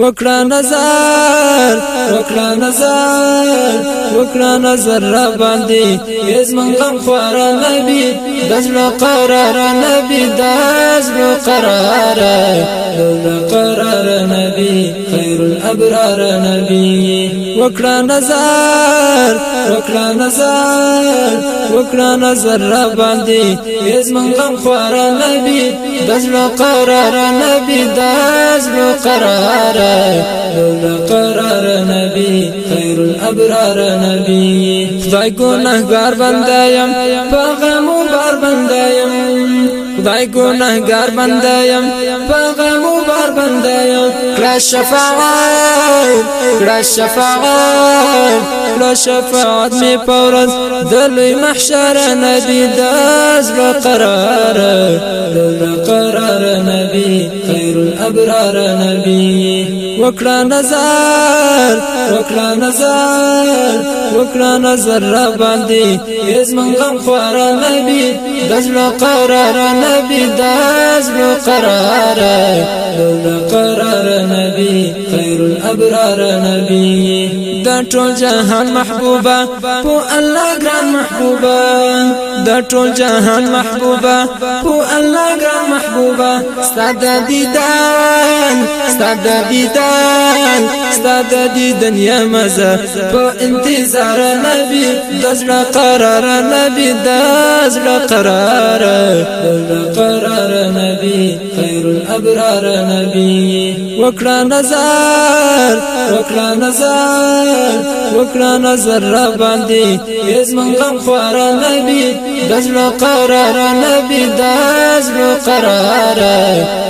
وکړه نظر وکړه نظر وکړه نظر را باندې یزمن غم خوار نبی دزل قرار نبی دزل قرار دزل قرار نبی خیر الأبرار نبی وکړه نظر وکړه نظر وکړه نظر را باندې یزمن غم خوار نبی دزل قرار نبی دزل قرار لولا قرار نبی خیر الأبرار نبی خدای گناهگار بندایم پیغمو بار بندایم. خدای گناهگار بندایم پیغمو بار بندایم. کلا شفاعت کلا شفاعت کلا شفاعت. می پورز دلوی محشر نبی داز قرار. لولا قرار نبی خیر الأبرار نبی وکړه نظر وکړه نظر وکړه نظر را باندې یزمن غم خوار نبی دزل قرار نبی دزل قرار دزل قرار نبی خیر الأبرار نبی دا ټول جهان محبوبا په الله ګران محبوبا. دا ټول جهان محبوبا په الله ګران محبوبا ستاد دیدان ستاد دیدان ستاد دیدن یا مزه په انتظار نبی قرار نبی دزړه قرار دزړه قرار نبی خیر الأبرار نبی وکړه نظر وکړه نظر وکړه نظر را باندې یزمن غم خوار نبی دزل قرار نبی دزل قرار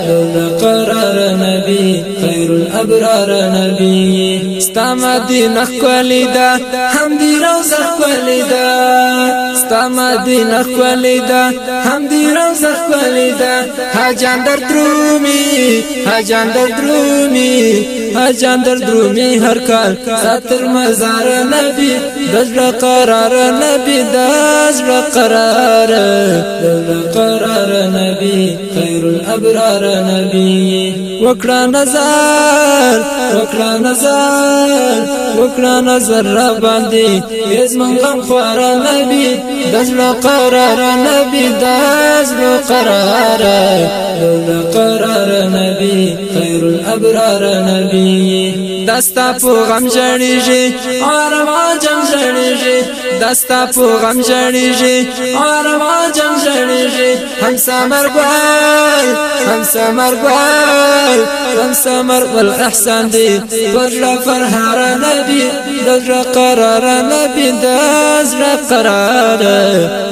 دزل قرار نبی خیر الابرار نبی. ستا مدینه کولی دا هم دی روزه کولی دا ستا مدینه کولی دا هم دی روزه کولی دا حاجان در درومی حاجان در درومی حاجان در درومی هر کال. ساتر مزار نبی دزل قرار نبی دزل قرار دزل قرار نبی خیر الابرار نبی. وکړه نظر وکړه نظر وکړه نظر را باندې یزمن غم خوار نبی دزل قرار نبی دزل قرار دزل قرار نبی خیر الابرار نبی. دستا په غم جړیږي ارما جم جړیږي دستا په غم جړیږي ارما جم جړیږي هم سمر ګل هم سمر ګل هم سمر ول احسان دی. پر فرهار نبی دزر قرار نبی دزر قرار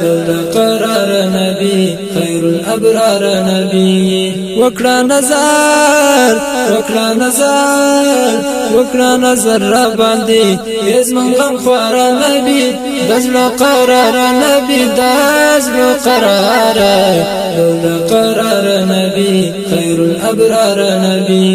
دزر قرار نبی خیر الابرار نبی. وکړه نظر وکړه نظر وکړه نظر را باندې یزمن غم خوار نبی دزل قرار نبی دزل قرار دزل قرار نبی خیر الابرار نبی.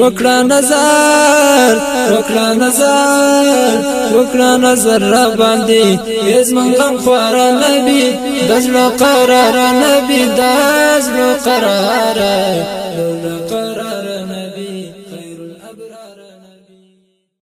وکړه نظر وکړه نظر وکړه نظر را باندې یزمن غم خوار نبی دزل قرار نبی دزل قرار لولا قرار